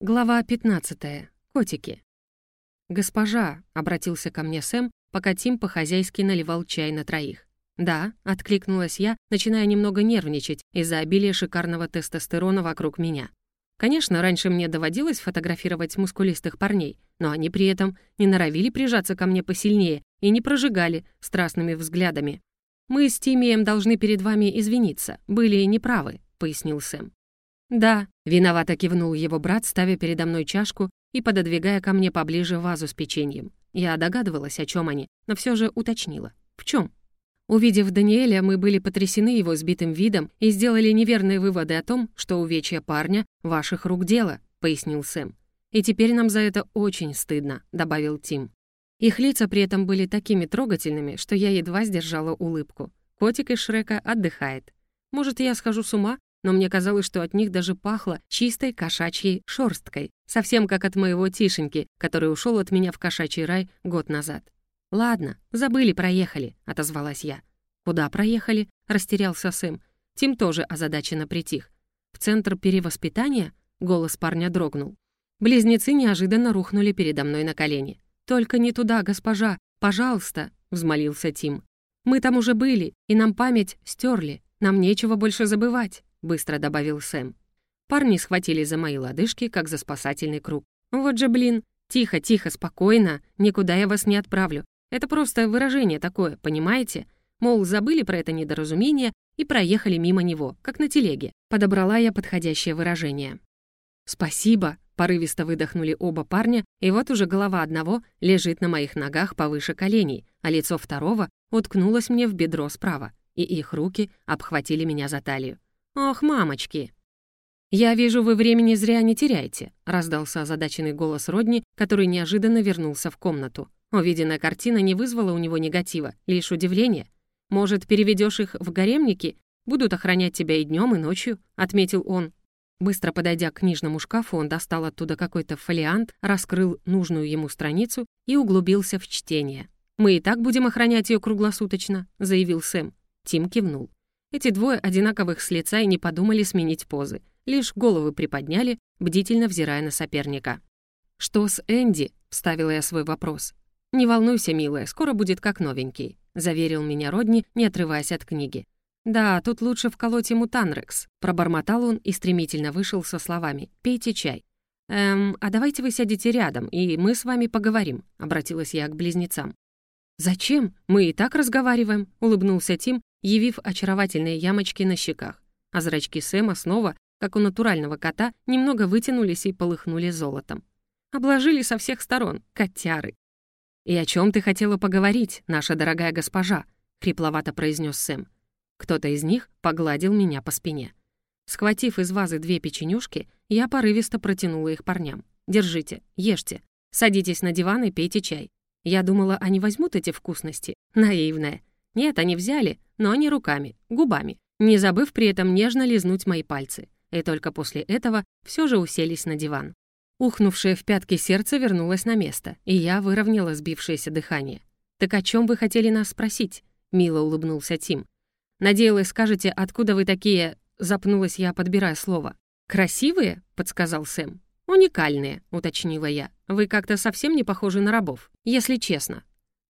Глава 15. Котики. «Госпожа», — обратился ко мне Сэм, пока Тим по-хозяйски наливал чай на троих. «Да», — откликнулась я, начиная немного нервничать из-за обилия шикарного тестостерона вокруг меня. Конечно, раньше мне доводилось фотографировать мускулистых парней, но они при этом не норовили прижаться ко мне посильнее и не прожигали страстными взглядами. «Мы с Тимием должны перед вами извиниться, были неправы», — пояснил Сэм. «Да», — виновато кивнул его брат, ставя передо мной чашку и пододвигая ко мне поближе вазу с печеньем. Я догадывалась, о чем они, но все же уточнила. «В чем? Увидев Даниэля, мы были потрясены его сбитым видом и сделали неверные выводы о том, что увечья парня — ваших рук дело», — пояснил Сэм. «И теперь нам за это очень стыдно», — добавил Тим. Их лица при этом были такими трогательными, что я едва сдержала улыбку. Котик из Шрека отдыхает. Может, я схожу с ума, но мне казалось, что от них даже пахло чистой кошачьей шорсткой, совсем как от моего Тишеньки, который ушел от меня в кошачий рай год назад. «Ладно, забыли, проехали», — отозвалась я. «Куда проехали?» — растерялся Сэм. Тим тоже озадаченно притих. «В центр перевоспитания?» — голос парня дрогнул. Близнецы неожиданно рухнули передо мной на колени. «Только не туда, госпожа, пожалуйста», — взмолился Тим. «Мы там уже были, и нам память стерли. Нам нечего больше забывать». — быстро добавил Сэм. Парни схватили за мои лодыжки, как за спасательный круг. «Вот же, блин! Тихо, тихо, спокойно! Никуда я вас не отправлю. Это просто выражение такое, понимаете? Мол, забыли про это недоразумение и проехали мимо него, как на телеге. Подобрала я подходящее выражение. «Спасибо!» — порывисто выдохнули оба парня, и вот уже голова одного лежит на моих ногах повыше коленей, а лицо второго уткнулось мне в бедро справа, и их руки обхватили меня за талию. «Ох, мамочки!» «Я вижу, вы времени зря не теряете», — раздался озадаченный голос Родни, который неожиданно вернулся в комнату. Увиденная картина не вызвала у него негатива, лишь удивление. «Может, переведешь их в гаремники? Будут охранять тебя и днем, и ночью», — отметил он. Быстро подойдя к книжному шкафу, он достал оттуда какой-то фолиант, раскрыл нужную ему страницу и углубился в чтение. «Мы и так будем охранять ее круглосуточно», — заявил Сэм. Тим кивнул. Эти двое одинаковых с лица и не подумали сменить позы, лишь головы приподняли, бдительно взирая на соперника. «Что с Энди?» — вставила я свой вопрос. «Не волнуйся, милая, скоро будет как новенький», — заверил меня Родни, не отрываясь от книги. «Да, тут лучше вколоть ему танрекс», — пробормотал он и стремительно вышел со словами «пейте чай». «Эм, а давайте вы сядете рядом, и мы с вами поговорим», — обратилась я к близнецам. «Зачем? Мы и так разговариваем», — улыбнулся Тим, явив очаровательные ямочки на щеках. А зрачки Сэма снова, как у натурального кота, немного вытянулись и полыхнули золотом. Обложили со всех сторон, котяры. «И о чем ты хотела поговорить, наша дорогая госпожа?» — хрипловато произнес Сэм. Кто-то из них погладил меня по спине. Схватив из вазы две печенюшки, я порывисто протянула их парням. «Держите, ешьте. Садитесь на диван и пейте чай». Я думала, они возьмут эти вкусности. Наивная. Нет, они взяли, но не руками, губами, не забыв при этом нежно лизнуть мои пальцы. И только после этого все же уселись на диван. Ухнувшее в пятки сердце вернулось на место, и я выровняла сбившееся дыхание. «Так о чем вы хотели нас спросить?» — мило улыбнулся Тим. «Надеялась, скажете, откуда вы такие...» — запнулась я, подбирая слово. «Красивые?» — подсказал Сэм. «Уникальные», — уточнила я. «Вы как-то совсем не похожи на рабов, если честно».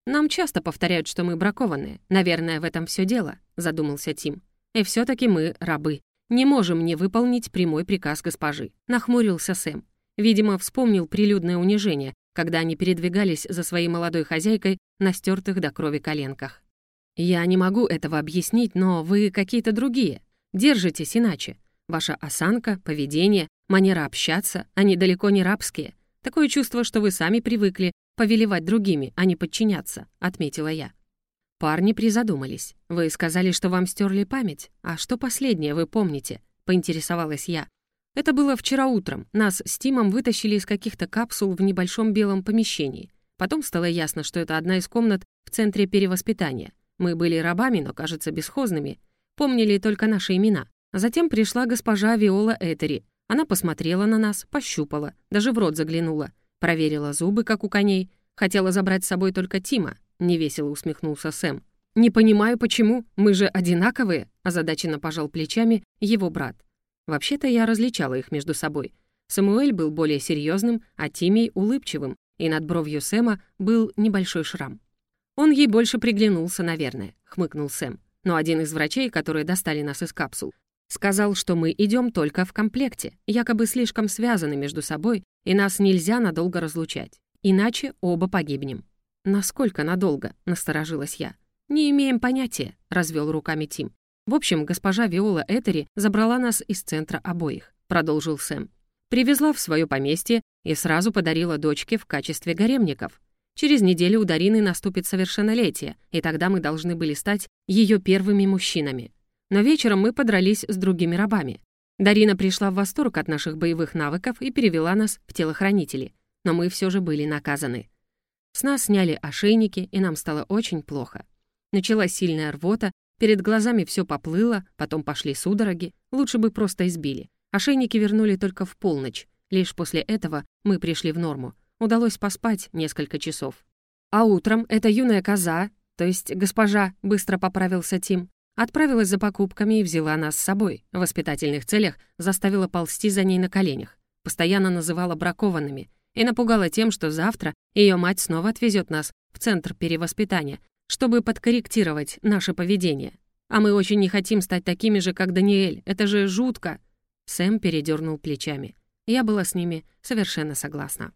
«Нам часто повторяют, что мы бракованные. Наверное, в этом все дело», — задумался Тим. «И все таки мы рабы. Не можем не выполнить прямой приказ госпожи», — нахмурился Сэм. Видимо, вспомнил прилюдное унижение, когда они передвигались за своей молодой хозяйкой на стертых до крови коленках. «Я не могу этого объяснить, но вы какие-то другие. Держитесь иначе. Ваша осанка, поведение, манера общаться, они далеко не рабские. Такое чувство, что вы сами привыкли повелевать другими, а не подчиняться», — отметила я. Парни призадумались. «Вы сказали, что вам стерли память. А что последнее вы помните?» — поинтересовалась я. «Это было вчера утром. Нас с Тимом вытащили из каких-то капсул в небольшом белом помещении. Потом стало ясно, что это одна из комнат в центре перевоспитания. Мы были рабами, но, кажется, бесхозными. Помнили только наши имена. Затем пришла госпожа Виола Этери. Она посмотрела на нас, пощупала, даже в рот заглянула. Проверила зубы, как у коней. Хотела забрать с собой только Тима. Невесело усмехнулся Сэм. «Не понимаю, почему. Мы же одинаковые», озадаченно пожал плечами его брат. Вообще-то я различала их между собой. Самуэль был более серьезным, а Тимий — улыбчивым, и над бровью Сэма был небольшой шрам. «Он ей больше приглянулся, наверное», — хмыкнул Сэм. Но один из врачей, которые достали нас из капсул, сказал, что мы идем только в комплекте, якобы слишком связаны между собой, и нас нельзя надолго разлучать. Иначе оба погибнем. «Насколько надолго?» — насторожилась я. «Не имеем понятия», — развел руками Тим. «В общем, госпожа Виола Этери забрала нас из центра обоих», — продолжил Сэм. «Привезла в свое поместье и сразу подарила дочке в качестве гаремников. Через неделю у Дарины наступит совершеннолетие, и тогда мы должны были стать ее первыми мужчинами. Но вечером мы подрались с другими рабами. Дарина пришла в восторг от наших боевых навыков и перевела нас в телохранители, но мы все же были наказаны. С нас сняли ошейники, и нам стало очень плохо. Началась сильная рвота, перед глазами все поплыло, потом пошли судороги, лучше бы просто избили. Ошейники вернули только в полночь. Лишь после этого мы пришли в норму. Удалось поспать несколько часов. А утром эта юная коза, то есть госпожа, быстро поправился Тим, отправилась за покупками и взяла нас с собой. В воспитательных целях заставила ползти за ней на коленях. Постоянно называла бракованными и напугала тем, что завтра ее мать снова отвезет нас в центр перевоспитания, чтобы подкорректировать наше поведение. А мы очень не хотим стать такими же, как Даниэль. Это же жутко!» Сэм передернул плечами. Я была с ними совершенно согласна.